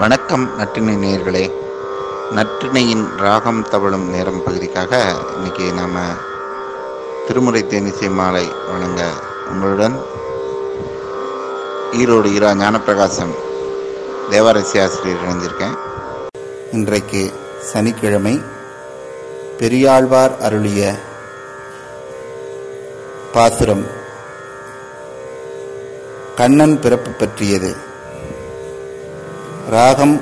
வணக்கம் நற்றினை நேயர்களே. நற்றினையின் ராகம் தவழும் நேரம் பகுதிக்காக இன்னைக்கு நாம் திருமுறை தேனிசை மாலை வழங்க உங்களுடன் ஈரோடு ஈரா ஞானப்பிரகாசம் தேவாரசி ஆசிரியர் இணைந்திருக்கேன். இன்றைக்கு சனிக்கிழமை பெரியாழ்வார் அருளிய பாசுரம் கண்ணன் பிறப்பு பற்றியது. ராகம்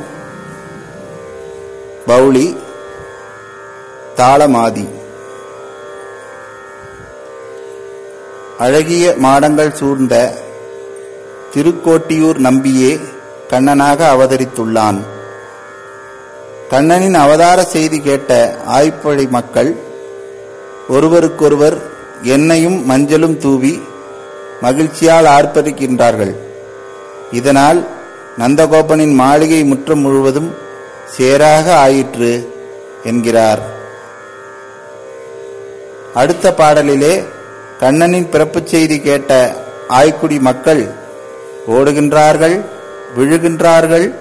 பௌளி தாளமாதி. அழகிய மாடங்கள் சூழ்ந்த திருக்கோட்டியூர் நம்பியே கண்ணனாக அவதரித்துள்ளான். கண்ணனின் அவதார செய்தி கேட்ட ஆய்ப்பழி மக்கள் ஒருவருக்கொருவர் எண்ணெயும் மஞ்சளும் தூவி மகிழ்ச்சியால் ஆர்ப்பரிக்கின்றார்கள். இதனால் நந்தகோபனின் மாளிகை முற்றம் முழுவதும் சேராக ஆயிற்று என்கிறார். அடுத்த பாடலிலே கண்ணனின் பிறப்புச் செய்தி கேட்ட ஆய்க்குடி மக்கள் ஓடுகின்றார்கள் விழுகின்றார்கள்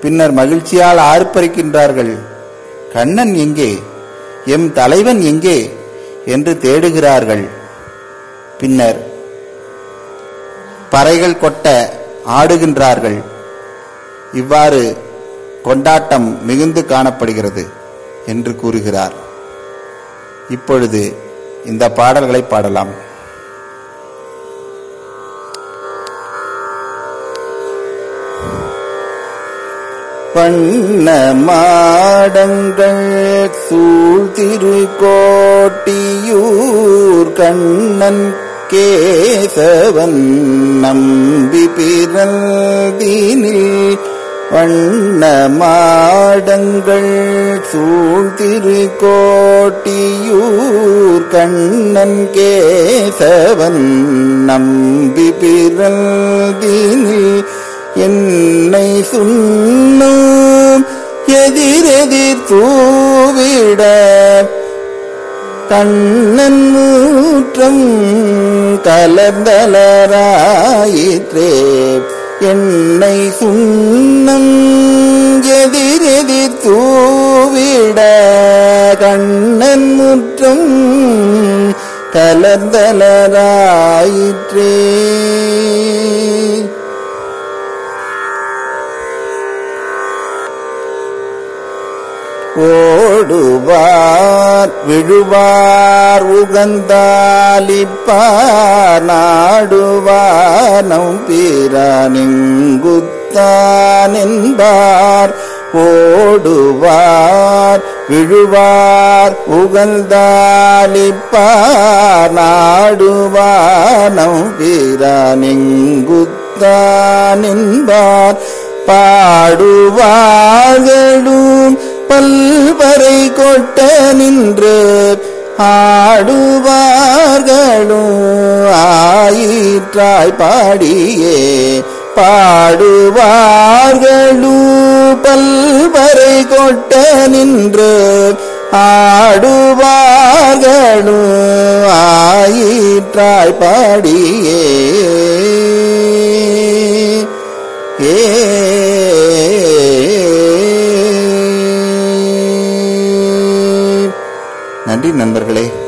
பின்னர் மகிழ்ச்சியால் ஆர்ப்பரிக்கின்றார்கள். கண்ணன் எங்கே? எம் தலைவன் எங்கே? என்று தேடுகிறார்கள். பின்னர் பறைகள் கொட்ட ஆடுகின்றார்கள். இவ்வாறு கொண்டாட்டம் மிகுந்து காணப்படுகிறது என்று கூறுகிறார். இப்பொழுது இந்த பாடல்களை பாடலாம். பண்ண மாடங்கள் சூழ்திரு திருக்கோட்டியூர் கண்ணன் கேசவன் நம்பி பிறந்தீனில் வண்ண மாடங்கள் சூழ் திருக்கோட்டியூர் கண்ணன் கேசவன் நம்பி பிறந்தினில் என்னை சுண்ணும் எதிரெதிர் தூவிட கண்ணன் மூற்றம் கலந்தலராயிற்றே என்னை சுண்ணம் எதிரெதிர் தூவிட கண்ணன் முற்றும் கலந்தலராயிற்றே விழுவார் விழுவார் உகந்தாலிப்பார் நாடுவானம் பிறனிங்குத்தான் என்பார் ஓடுவார் விழுவார் உகழ்ந்தாலிப்பார் நாடுவானம் பிறனிங்குத்தான் என்பார் பாடுவார்களும் பல்வரை கொட்ட நின்று ஆடுவார்களும். ஆயிற்றாய் பாடியே பாடுவார்களும் பல்வரை கொட்ட நின்று ஆடுவார்களும். ஆயிற்றாய் பாடியே நன்றி நண்பர்களே.